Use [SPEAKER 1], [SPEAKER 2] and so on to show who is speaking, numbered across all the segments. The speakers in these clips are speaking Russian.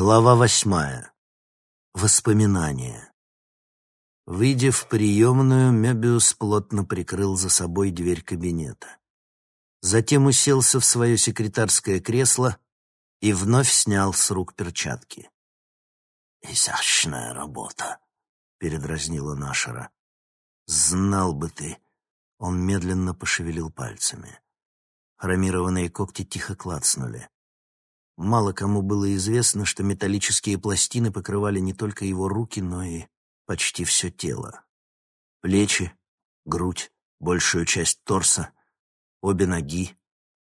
[SPEAKER 1] Глава восьмая. Воспоминания. Выйдя в приемную, Мебиус плотно прикрыл за собой дверь кабинета. Затем уселся в свое секретарское кресло и вновь снял с рук перчатки. «Изящная работа», — передразнила Нашера. «Знал бы ты!» — он медленно пошевелил пальцами. Хромированные когти тихо клацнули. Мало кому было известно, что металлические пластины покрывали не только его руки, но и почти все тело. Плечи, грудь, большую часть торса, обе ноги.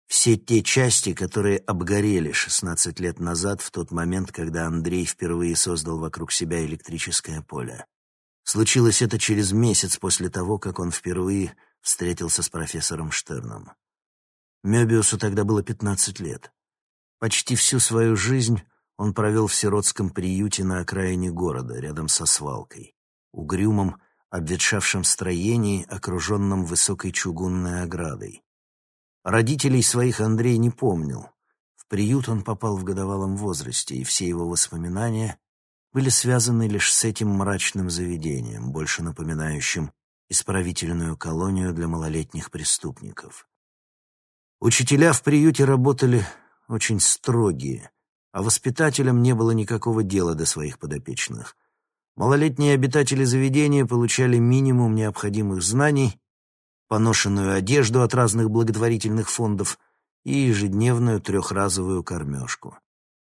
[SPEAKER 1] Все те части, которые обгорели 16 лет назад, в тот момент, когда Андрей впервые создал вокруг себя электрическое поле. Случилось это через месяц после того, как он впервые встретился с профессором Штерном. Мёбиусу тогда было 15 лет. Почти всю свою жизнь он провел в сиротском приюте на окраине города, рядом со свалкой, угрюмом, обветшавшем строении, окруженном высокой чугунной оградой. Родителей своих Андрей не помнил. В приют он попал в годовалом возрасте, и все его воспоминания были связаны лишь с этим мрачным заведением, больше напоминающим исправительную колонию для малолетних преступников. Учителя в приюте работали очень строгие, а воспитателям не было никакого дела до своих подопечных. Малолетние обитатели заведения получали минимум необходимых знаний, поношенную одежду от разных благотворительных фондов и ежедневную трехразовую кормежку.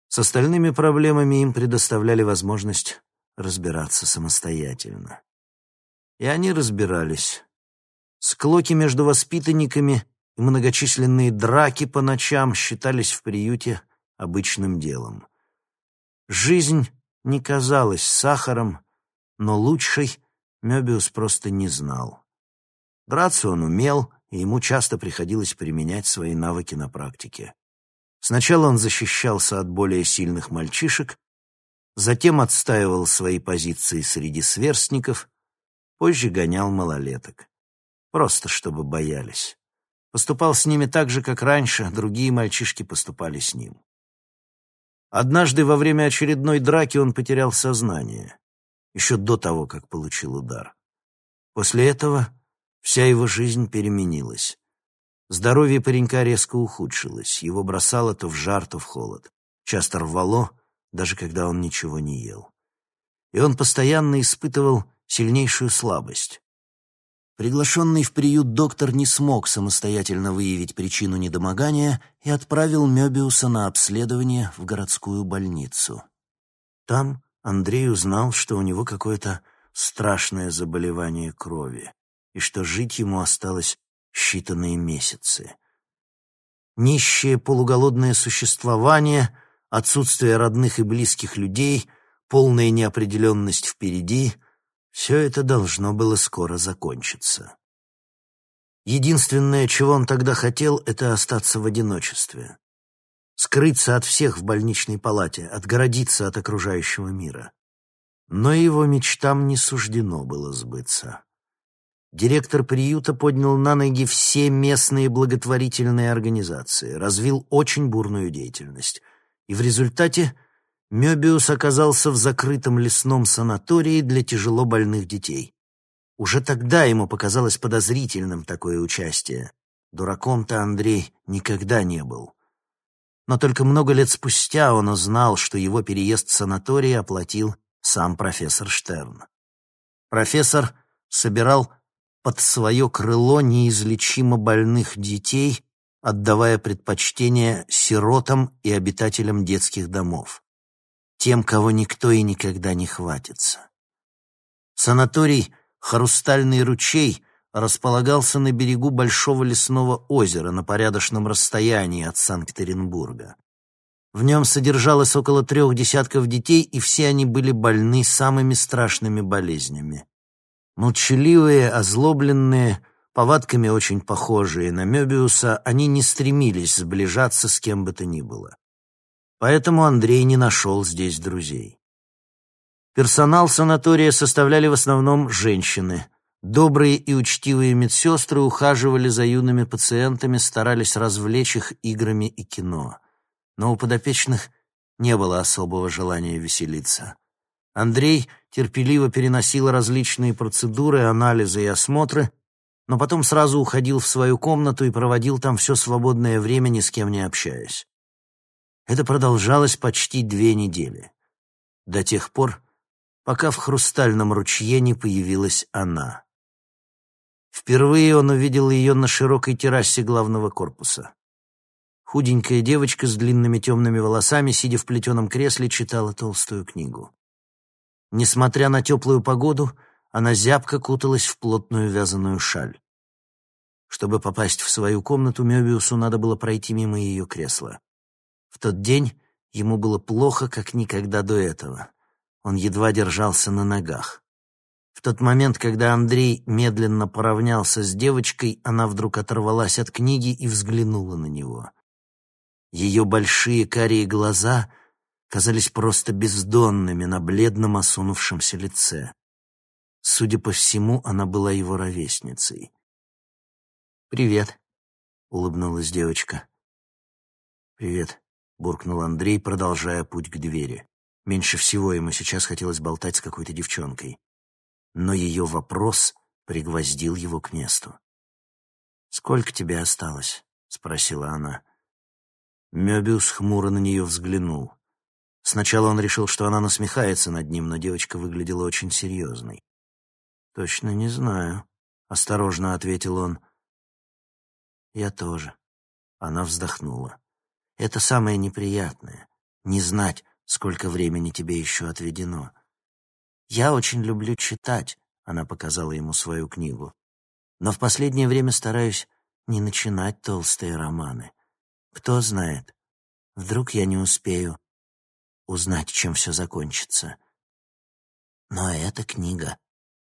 [SPEAKER 1] С остальными проблемами им предоставляли возможность разбираться самостоятельно. И они разбирались. Склоки между воспитанниками и многочисленные драки по ночам считались в приюте обычным делом. Жизнь не казалась сахаром, но лучшей Мёбиус просто не знал. Драться он умел, и ему часто приходилось применять свои навыки на практике. Сначала он защищался от более сильных мальчишек, затем отстаивал свои позиции среди сверстников, позже гонял малолеток. Просто чтобы боялись. Поступал с ними так же, как раньше другие мальчишки поступали с ним. Однажды во время очередной драки он потерял сознание, еще до того, как получил удар. После этого вся его жизнь переменилась. Здоровье паренька резко ухудшилось, его бросало то в жар, то в холод. Часто рвало, даже когда он ничего не ел. И он постоянно испытывал сильнейшую слабость. Приглашенный в приют доктор не смог самостоятельно выявить причину недомогания и отправил Мёбиуса на обследование в городскую больницу. Там Андрей узнал, что у него какое-то страшное заболевание крови и что жить ему осталось считанные месяцы. Нищее полуголодное существование, отсутствие родных и близких людей, полная неопределенность впереди — все это должно было скоро закончиться. Единственное, чего он тогда хотел, это остаться в одиночестве. Скрыться от всех в больничной палате, отгородиться от окружающего мира. Но его мечтам не суждено было сбыться. Директор приюта поднял на ноги все местные благотворительные организации, развил очень бурную деятельность. И в результате Мёбиус оказался в закрытом лесном санатории для тяжело больных детей. Уже тогда ему показалось подозрительным такое участие. Дураком-то Андрей никогда не был. Но только много лет спустя он узнал, что его переезд в санаторий оплатил сам профессор Штерн. Профессор собирал под свое крыло неизлечимо больных детей, отдавая предпочтение сиротам и обитателям детских домов тем, кого никто и никогда не хватится. Санаторий «Хрустальный ручей» располагался на берегу большого лесного озера на порядочном расстоянии от Санкт-Петербурга. В нем содержалось около трех десятков детей, и все они были больны самыми страшными болезнями. Молчаливые, озлобленные, повадками очень похожие на Мёбиуса, они не стремились сближаться с кем бы то ни было. Поэтому Андрей не нашел здесь друзей. Персонал санатория составляли в основном женщины. Добрые и учтивые медсестры ухаживали за юными пациентами, старались развлечь их играми и кино. Но у подопечных не было особого желания веселиться. Андрей терпеливо переносил различные процедуры, анализы и осмотры, но потом сразу уходил в свою комнату и проводил там все свободное время, ни с кем не общаясь. Это продолжалось почти две недели. До тех пор, пока в хрустальном ручье не появилась она. Впервые он увидел ее на широкой террасе главного корпуса. Худенькая девочка с длинными темными волосами, сидя в плетеном кресле, читала толстую книгу. Несмотря на теплую погоду, она зябко куталась в плотную вязаную шаль. Чтобы попасть в свою комнату, Мёбиусу надо было пройти мимо ее кресла. В тот день ему было плохо, как никогда до этого. Он едва держался на ногах. В тот момент, когда Андрей медленно поравнялся с девочкой, она вдруг оторвалась от книги и взглянула на него. Ее большие карие глаза казались просто бездонными на бледном осунувшемся лице. Судя по всему, она была его ровесницей. «Привет», — улыбнулась девочка. «Привет», — буркнул Андрей, продолжая путь к двери. Меньше всего ему сейчас хотелось болтать с какой-то девчонкой. Но ее вопрос пригвоздил его к месту. «Сколько тебе осталось?» — спросила она. Мёбиус хмуро на нее взглянул. Сначала он решил, что она насмехается над ним, но девочка выглядела очень серьезной. «Точно не знаю», — осторожно ответил он. «Я тоже». Она вздохнула. «Это самое неприятное — не знать, сколько времени тебе еще отведено. Я очень люблю читать», — она показала ему свою книгу. «Но в последнее время стараюсь не начинать толстые романы. Кто знает, вдруг я не успею узнать, чем все закончится. Но эта книга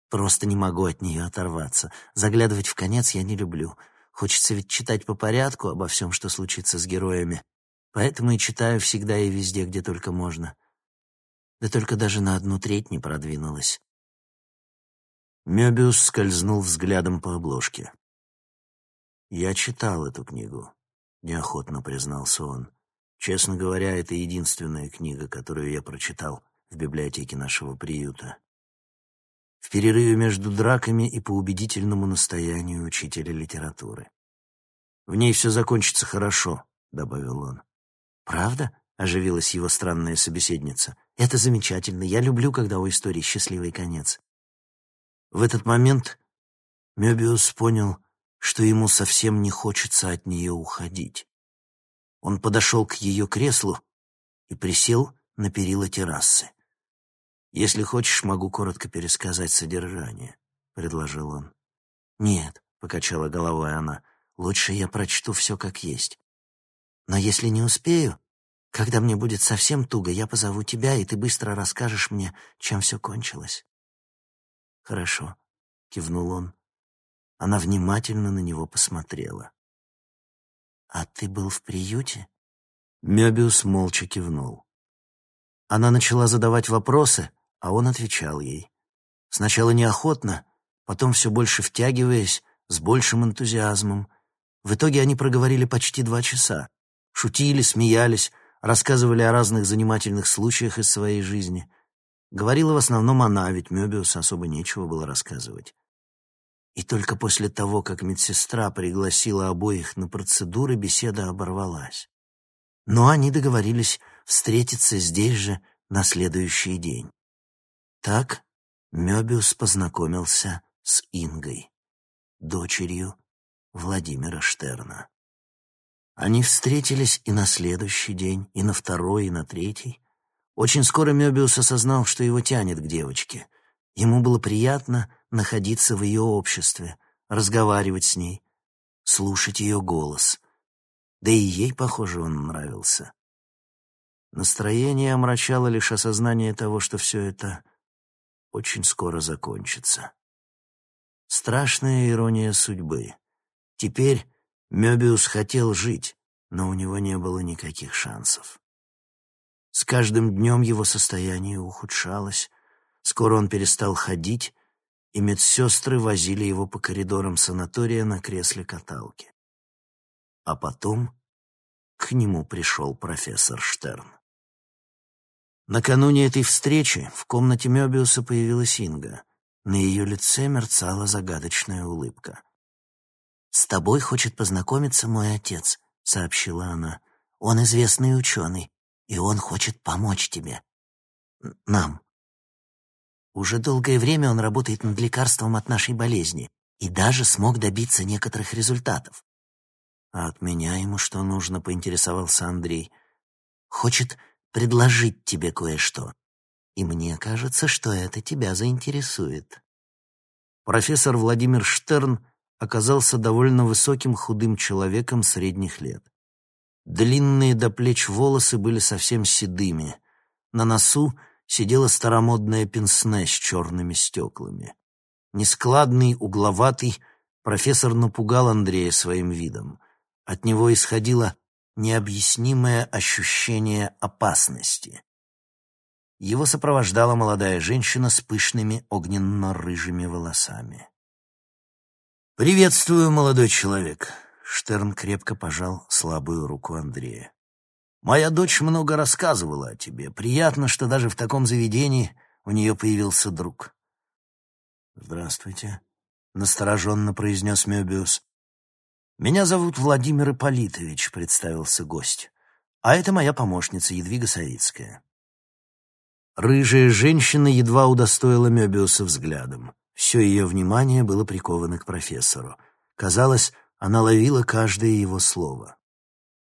[SPEAKER 1] Просто не могу от нее оторваться. Заглядывать в конец я не люблю. Хочется ведь читать по порядку обо всем, что случится с героями. Поэтому и читаю всегда и везде, где только можно. Да только даже на одну треть не продвинулась. Мёбиус скользнул взглядом по обложке. «Я читал эту книгу», — неохотно признался он. «Честно говоря, это единственная книга, которую я прочитал в библиотеке нашего приюта в перерыве между драками и по убедительному настоянию учителя литературы. «В ней все закончится хорошо», — добавил он. «Правда?» — оживилась его странная собеседница. «Это замечательно. Я люблю, когда у истории счастливый конец». В этот момент Мёбиус понял, что ему совсем не хочется от нее уходить. Он подошел к ее креслу и присел на перила террасы. «Если хочешь, могу коротко пересказать содержание», — предложил он. «Нет», — покачала головой она, — «лучше я прочту все как есть. Но если не успею, когда мне будет совсем туго, я позову тебя, и ты быстро расскажешь мне, чем все кончилось». «Хорошо», — кивнул он. Она внимательно на него посмотрела. «А ты был в приюте?» Мёбиус молча кивнул. Она начала задавать вопросы, а он отвечал ей. Сначала неохотно, потом все больше втягиваясь, с большим энтузиазмом. В итоге они проговорили почти два часа. Шутили, смеялись, рассказывали о разных занимательных случаях из своей жизни. Говорила в основном она, ведь Мёбиус особо нечего было рассказывать. И только после того, как медсестра пригласила обоих на процедуры, беседа оборвалась. Но они договорились встретиться здесь же на следующий день. Так Мёбиус познакомился с Ингой, дочерью Владимира Штерна. Они встретились и на следующий день, и на второй, и на третий. Очень скоро Мёбиус осознал, что его тянет к девочке. Ему было приятно находиться в ее обществе, разговаривать с ней, слушать ее голос. Да и ей, похоже, он нравился. Настроение омрачало лишь осознание того, что все это очень скоро закончится. Страшная ирония судьбы. Теперь Мёбиус хотел жить, но у него не было никаких шансов. С каждым днем его состояние ухудшалось. Скоро он перестал ходить, и медсестры возили его по коридорам санатория на кресле каталки. А потом к нему пришел профессор Штерн. Накануне этой встречи в комнате Мёбиуса появилась Инга. На ее лице мерцала загадочная улыбка. «С тобой хочет познакомиться мой отец», — сообщила она. «Он известный ученый, и он хочет помочь тебе. Нам. Уже долгое время он работает над лекарством от нашей болезни и даже смог добиться некоторых результатов. А от меня ему что нужно, поинтересовался Андрей. Хочет предложить тебе кое-что. И мне кажется, что это тебя заинтересует. Профессор Владимир Штерн оказался довольно высоким худым человеком средних лет. Длинные до плеч волосы были совсем седыми. На носу сидела старомодная пенсне с черными стеклами. Нескладный, угловатый, профессор напугал Андрея своим видом. От него исходило необъяснимое ощущение опасности. Его сопровождала молодая женщина с пышными огненно-рыжими волосами. «Приветствую, молодой человек!» Штерн крепко пожал слабую руку Андрея. «Моя дочь много рассказывала о тебе. Приятно, что даже в таком заведении у нее появился друг». «Здравствуйте», — настороженно произнес Мёбиус. «Меня зовут Владимир Ипполитович», — представился гость. «А это моя помощница Едвига Савицкая». Рыжая женщина едва удостоила Мёбиуса взглядом. Все ее внимание было приковано к профессору. Казалось, она ловила каждое его слово.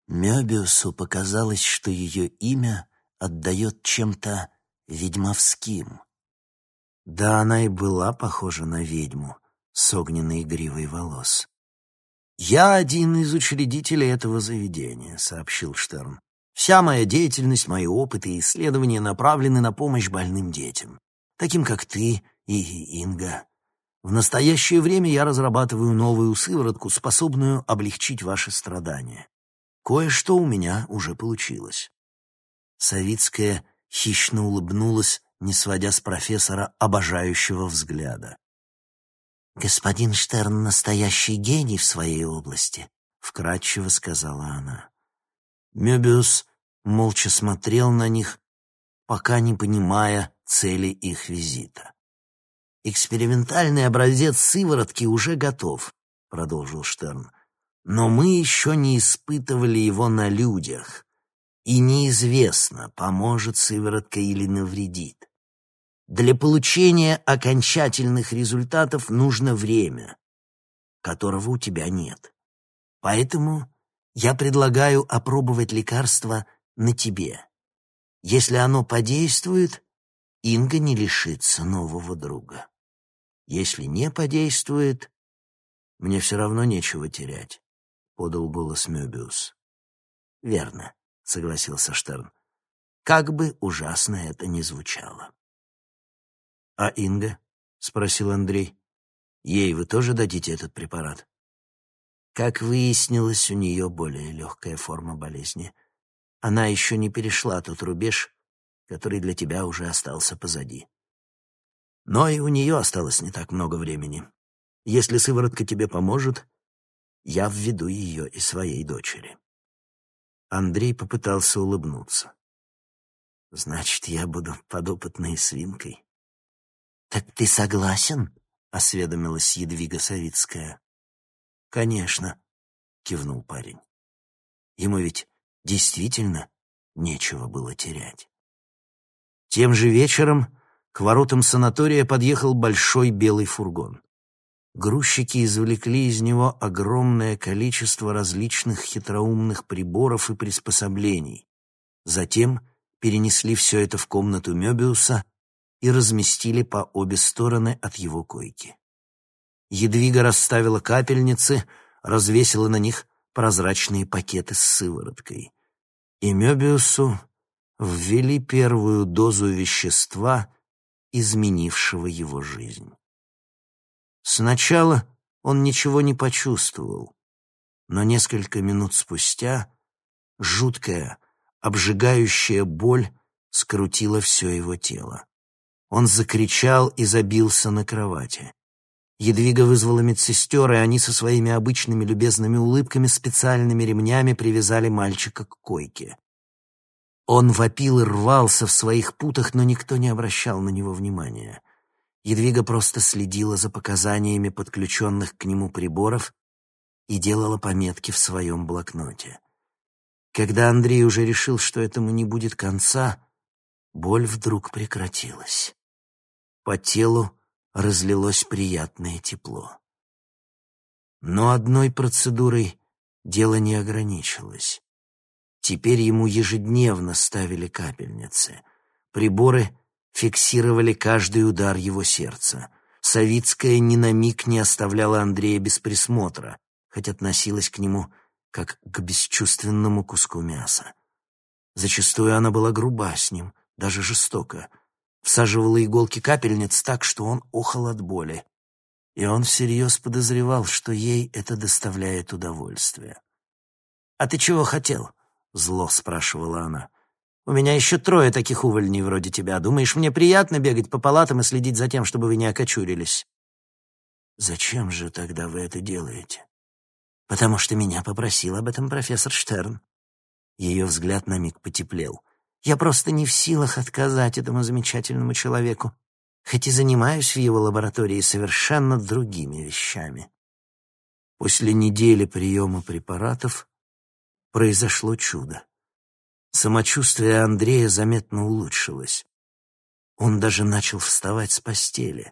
[SPEAKER 1] Мёбиусу показалось, что ее имя отдает чем-то ведьмовским. Да, она и была похожа на ведьму с огненной гривой волос. «Я один из учредителей этого заведения», — сообщил Штерн. «Вся моя деятельность, мои опыты и исследования направлены на помощь больным детям, таким как ты и Инга. В настоящее время я разрабатываю новую сыворотку, способную облегчить ваши страдания. Кое-что у меня уже получилось». Савицкая хищно улыбнулась, не сводя с профессора обожающего взгляда. «Господин Штерн — настоящий гений в своей области», — вкратчиво сказала она. Мёбиус молча смотрел на них, пока не понимая цели их визита. «Экспериментальный образец сыворотки уже готов», — продолжил Штерн. «Но мы еще не испытывали его на людях, и неизвестно, поможет сыворотка или навредит. Для получения окончательных результатов нужно время, которого у тебя нет. Поэтому я предлагаю опробовать лекарство на тебе. Если оно подействует, Инга не лишится нового друга. Если не подействует, мне все равно нечего терять, — подал голос Мёбиус. Верно, — согласился Штерн. Как бы ужасно это ни звучало. «А Инга?» — спросил Андрей. «Ей вы тоже дадите этот препарат?» Как выяснилось, у нее более легкая форма болезни. Она еще не перешла тот рубеж, который для тебя уже остался позади. Но и у нее осталось не так много времени. Если сыворотка тебе поможет, я введу ее и своей дочери. Андрей попытался улыбнуться. Значит, я буду подопытной свинкой. «Так ты согласен?» — осведомилась Едвига Савицкая. «Конечно», — кивнул парень. Ему ведь действительно нечего было терять. Тем же вечером к воротам санатория подъехал большой белый фургон. Грузчики извлекли из него огромное количество различных хитроумных приборов и приспособлений. Затем перенесли все это в комнату Мёбиуса и разместили по обе стороны от его койки. Едвига расставила капельницы, развесила на них прозрачные пакеты с сывороткой. И Мёбиусу ввели первую дозу вещества, изменившего его жизнь. Сначала он ничего не почувствовал, но несколько минут спустя жуткая, обжигающая боль скрутила все его тело. Он закричал и забился на кровати. Едвига вызвала медсестер, и они со своими обычными любезными улыбками специальными ремнями привязали мальчика к койке. Он вопил и рвался в своих путах, но никто не обращал на него внимания. Едвига просто следила за показаниями подключенных к нему приборов и делала пометки в своем блокноте. Когда Андрей уже решил, что этому не будет конца, боль вдруг прекратилась. По телу разлилось приятное тепло. Но одной процедурой дело не ограничилось. Теперь ему ежедневно ставили капельницы. Приборы фиксировали каждый удар его сердца. Савицкая ни на миг не оставляла Андрея без присмотра, хоть относилась к нему как к бесчувственному куску мяса. Зачастую она была груба с ним, даже жестоко. Всаживала иголки капельниц так, что он охал от боли. И он всерьез подозревал, что ей это доставляет удовольствие. «А ты чего хотел?» — зло спрашивала она. «У меня еще трое таких увольней вроде тебя. Думаешь, мне приятно бегать по палатам и следить за тем, чтобы вы не окочурились?» «Зачем же тогда вы это делаете?» «Потому что меня попросил об этом профессор Штерн». Ее взгляд на миг потеплел. «Я просто не в силах отказать этому замечательному человеку, хоть и занимаюсь в его лаборатории совершенно другими вещами». После недели приема препаратов произошло чудо. Самочувствие Андрея заметно улучшилось. Он даже начал вставать с постели.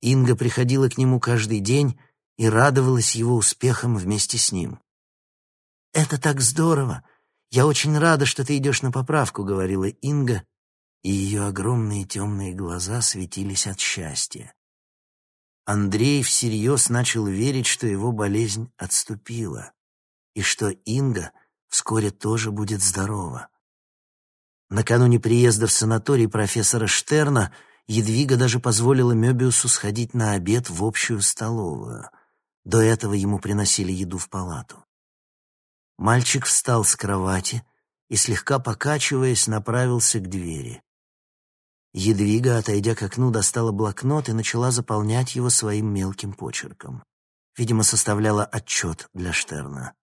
[SPEAKER 1] Инга приходила к нему каждый день и радовалась его успехам вместе с ним. «Это так здорово! Я очень рада, что ты идешь на поправку», — говорила Инга, и ее огромные темные глаза светились от счастья. Андрей всерьез начал верить, что его болезнь отступила и что Инга вскоре тоже будет здорова. Накануне приезда в санаторий профессора Штерна Едвига даже позволила Мёбиусу сходить на обед в общую столовую. До этого ему приносили еду в палату. Мальчик встал с кровати и, слегка покачиваясь, направился к двери. Едвига, отойдя к окну, достала блокнот и начала заполнять его своим мелким почерком. Видимо, составляла отчет для Штерна.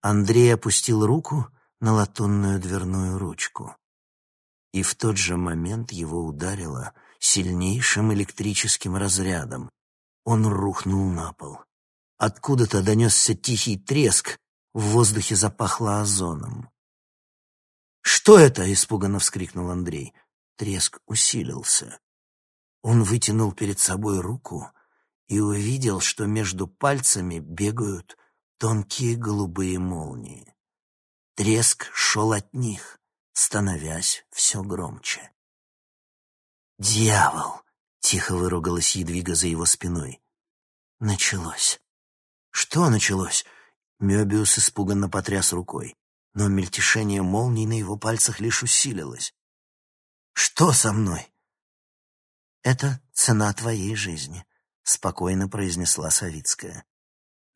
[SPEAKER 1] Андрей опустил руку на латунную дверную ручку. И в тот же момент его ударило сильнейшим электрическим разрядом. Он рухнул на пол. Откуда-то донесся тихий треск, в воздухе запахло озоном. «Что это?» — испуганно вскрикнул Андрей. Треск усилился. Он вытянул перед собой руку и увидел, что между пальцами бегают тонкие голубые молнии. Треск шел от них, становясь все громче. «Дьявол!» — тихо выругалась Едвига за его спиной. «Началось». «Что началось?» Мёбиус испуганно потряс рукой, но мельтешение молний на его пальцах лишь усилилось. «Что со мной?» «Это цена твоей жизни», — спокойно произнесла Савицкая.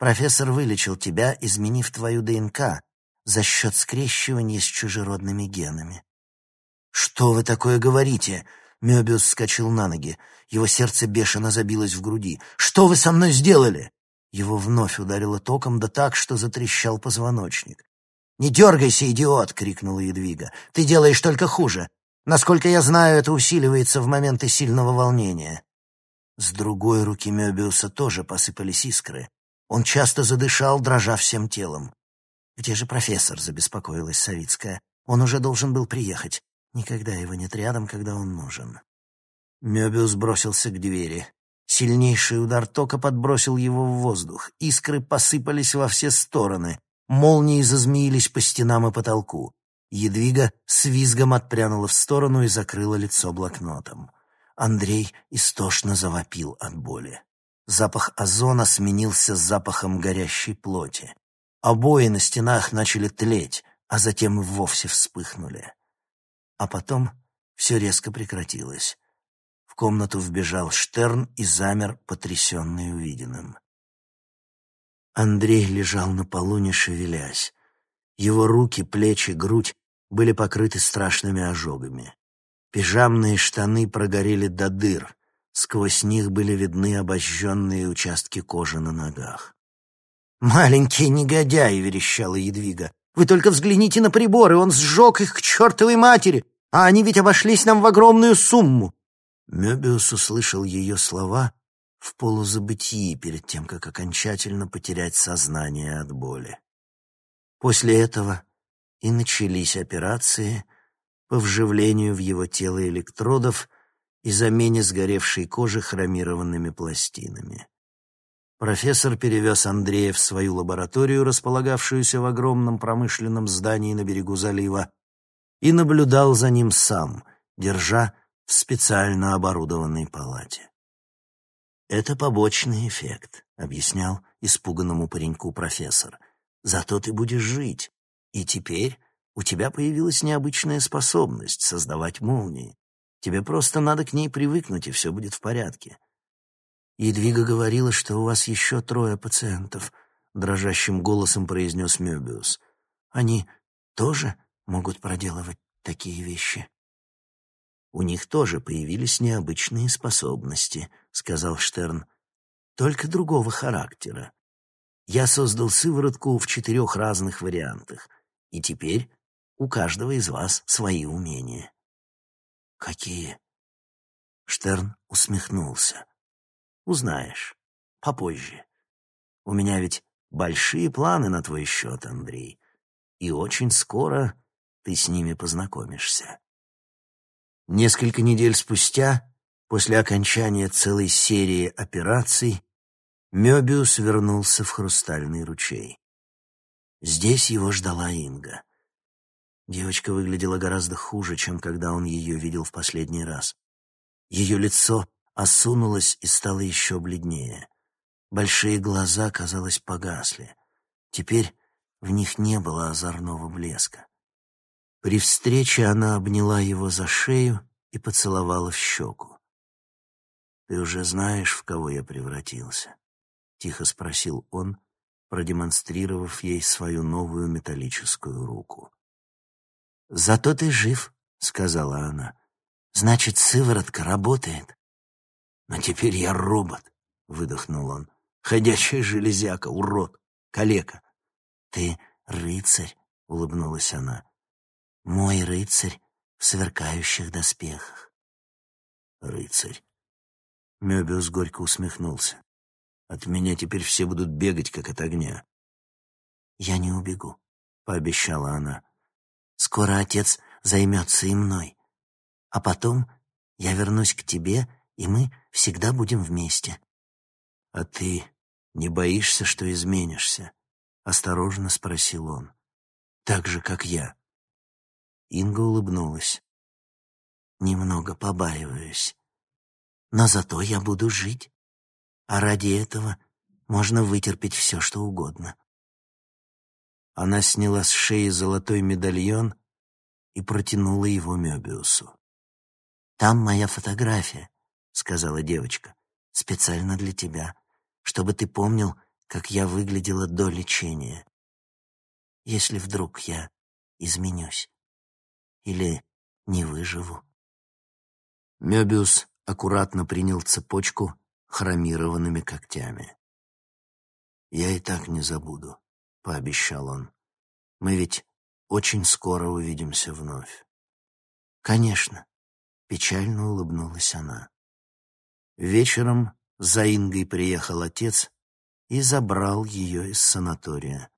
[SPEAKER 1] Профессор вылечил тебя, изменив твою ДНК за счет скрещивания с чужеродными генами. «Что вы такое говорите?» Мёбиус вскочил на ноги. Его сердце бешено забилось в груди. «Что вы со мной сделали?» Его вновь ударило током, да так, что затрещал позвоночник. «Не дергайся, идиот!» — крикнула Едвига. «Ты делаешь только хуже. Насколько я знаю, это усиливается в моменты сильного волнения». С другой руки Мёбиуса тоже посыпались искры. Он часто задышал, дрожа всем телом. «Где же профессор?» — забеспокоилась Савицкая. «Он уже должен был приехать. Никогда его нет рядом, когда он нужен». Мёбиус бросился к двери. Сильнейший удар тока подбросил его в воздух. Искры посыпались во все стороны. Молнии зазмеились по стенам и потолку. Едвига с визгом отпрянула в сторону и закрыла лицо блокнотом. Андрей истошно завопил от боли. Запах озона сменился запахом горящей плоти. Обои на стенах начали тлеть, а затем вовсе вспыхнули. А потом все резко прекратилось. В комнату вбежал Штерн и замер, потрясенный увиденным. Андрей лежал на полу, не шевелясь. Его руки, плечи, грудь были покрыты страшными ожогами. Пижамные штаны прогорели до дыр, Сквозь них были видны обожженные участки кожи на ногах. «Маленький негодяй!» — верещала Едвига. Вы только взгляните на приборы, он сжег их к чертовой матери, а они ведь обошлись нам в огромную сумму». Мебиус услышал ее слова в полузабытии перед тем, как окончательно потерять сознание от боли. После этого и начались операции по вживлению в его тело электродов и замене сгоревшей кожи хромированными пластинами. Профессор перевез Андрея в свою лабораторию, располагавшуюся в огромном промышленном здании на берегу залива, и наблюдал за ним сам, держа в специально оборудованной палате. «Это побочный эффект», — объяснял испуганному пареньку профессор. «Зато ты будешь жить, и теперь у тебя появилась необычная способность создавать молнии. Тебе просто надо к ней привыкнуть, и все будет в порядке. Едвига говорила, что у вас еще трое пациентов, дрожащим голосом произнес Мёбиус. Они тоже могут проделывать такие вещи. У них тоже появились необычные способности, сказал Штерн, только другого характера. Я создал сыворотку в четырех разных вариантах, и теперь у каждого из вас свои умения. Какие? Штерн усмехнулся. Узнаешь. Попозже. У меня ведь большие планы на твой счет, Андрей. И очень скоро ты с ними познакомишься. Несколько недель спустя, после окончания целой серии операций, Мёбиус вернулся в Хрустальный ручей. Здесь его ждала Инга. Девочка выглядела гораздо хуже, чем когда он ее видел в последний раз. Ее лицо осунулась и стала еще бледнее. Большие глаза, казалось, погасли. Теперь в них не было озорного блеска. При встрече она обняла его за шею и поцеловала в щеку. «Ты уже знаешь, в кого я превратился?» — тихо спросил он, продемонстрировав ей свою новую металлическую руку. «Зато ты жив», — сказала она. «Значит, сыворотка работает». «Но теперь я робот», — выдохнул он. «Ходячая железяка, урод, калека». «Ты рыцарь», — улыбнулась она. «Мой рыцарь в сверкающих доспехах». «Рыцарь». Мёбиус горько усмехнулся. «От меня теперь все будут бегать, как от огня». «Я не убегу», — пообещала она. «Скоро отец займется и мной. А потом я вернусь к тебе и мы всегда будем вместе. А ты не боишься, что изменишься? Осторожно спросил он. Так же, как я. Инга улыбнулась. Немного побаиваюсь. Но зато я буду жить. А ради этого можно вытерпеть все, что угодно. Она сняла с шеи золотой медальон и протянула его Мёбиусу. «Там моя фотография. — сказала девочка, — «специально для тебя, чтобы ты помнил, как я выглядела до лечения. Если вдруг я изменюсь или не выживу». Мёбиус аккуратно принял цепочку хромированными когтями. «Я и так не забуду», — пообещал он. «Мы ведь очень скоро увидимся вновь». «Конечно», — печально улыбнулась она. Вечером за Ингой приехал отец и забрал ее из санатория.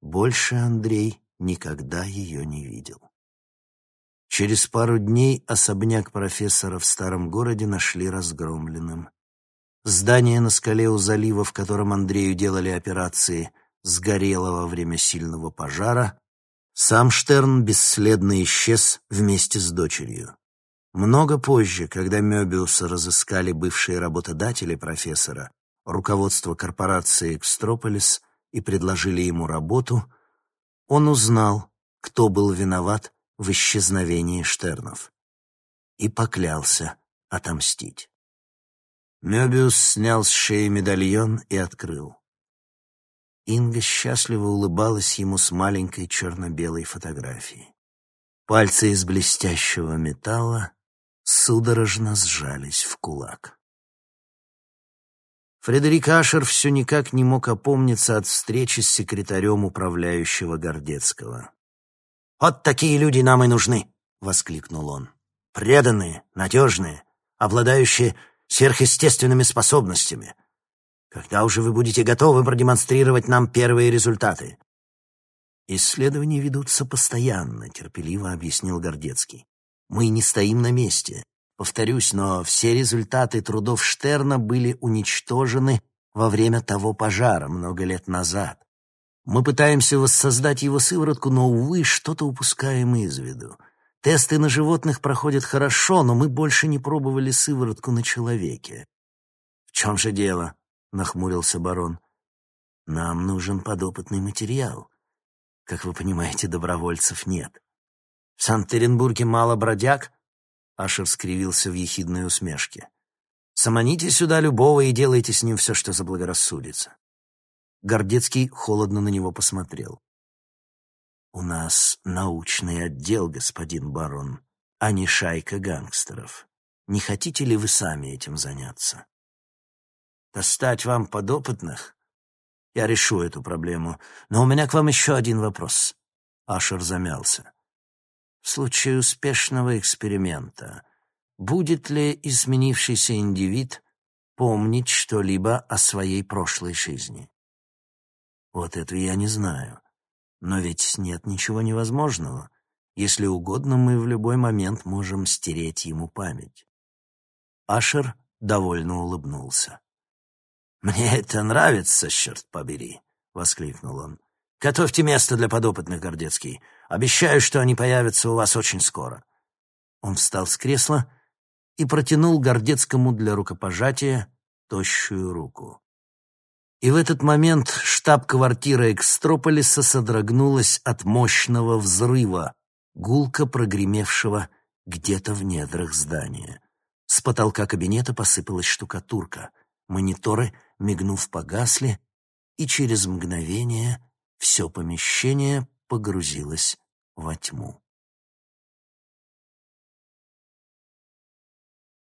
[SPEAKER 1] Больше Андрей никогда ее не видел. Через пару дней особняк профессора в старом городе нашли разгромленным. Здание на скале у залива, в котором Андрею делали операции, сгорело во время сильного пожара. Сам Штерн бесследно исчез вместе с дочерью. Много позже, когда Мёбиуса разыскали бывшие работодатели профессора, руководство корпорации «Экстрополис» и предложили ему работу, он узнал, кто был виноват в исчезновении Штернов, и поклялся отомстить. Мёбиус снял с шеи медальон и открыл. Инга счастливо улыбалась ему с маленькой черно-белой фотографией. Пальцы из блестящего металла судорожно сжались в кулак. Фредерик Ашер все никак не мог опомниться от встречи с секретарем управляющего Гордецкого. «Вот такие люди нам и нужны!» — воскликнул он. «Преданные, надежные, обладающие сверхъестественными способностями. Когда уже вы будете готовы продемонстрировать нам первые результаты?» «Исследования ведутся постоянно», — терпеливо объяснил Гордецкий. «Мы не стоим на месте. Повторюсь, но все результаты трудов Штерна были уничтожены во время того пожара много лет назад. Мы пытаемся воссоздать его сыворотку, но, увы, что-то упускаем из виду. Тесты на животных проходят хорошо, но мы больше не пробовали сыворотку на человеке. «В чем же дело?» — нахмурился барон. «Нам нужен подопытный материал. Как вы понимаете, добровольцев нет. В Санкт-Петербурге мало бродяг?» Ашер скривился в ехидной усмешке. «Саманите сюда любого и делайте с ним все, что заблагорассудится». Гордецкий холодно на него посмотрел. «У нас научный отдел, господин барон, а не шайка гангстеров. Не хотите ли вы сами этим заняться?» «Достать вам подопытных?» «Я решу эту проблему, но у меня к вам еще один вопрос». Ашер замялся в случае успешного эксперимента, будет ли изменившийся индивид помнить что-либо о своей прошлой жизни? Вот это я не знаю. Но ведь нет ничего невозможного. Если угодно, мы в любой момент можем стереть ему память. Ашер довольно улыбнулся. «Мне это нравится, черт побери!» — воскликнул он. «Готовьте место для подопытных, Гордецкий. Обещаю, что они появятся у вас очень скоро». Он встал с кресла и протянул Гордецкому для рукопожатия тощую руку. И в этот момент штаб-квартира Экстрополиса содрогнулась от мощного взрыва, гулко прогремевшего где-то в недрах здания. С потолка кабинета посыпалась штукатурка. Мониторы, мигнув, погасли, и через мгновение все помещение погрузилась во тьму.